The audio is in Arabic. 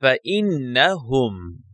فإنهم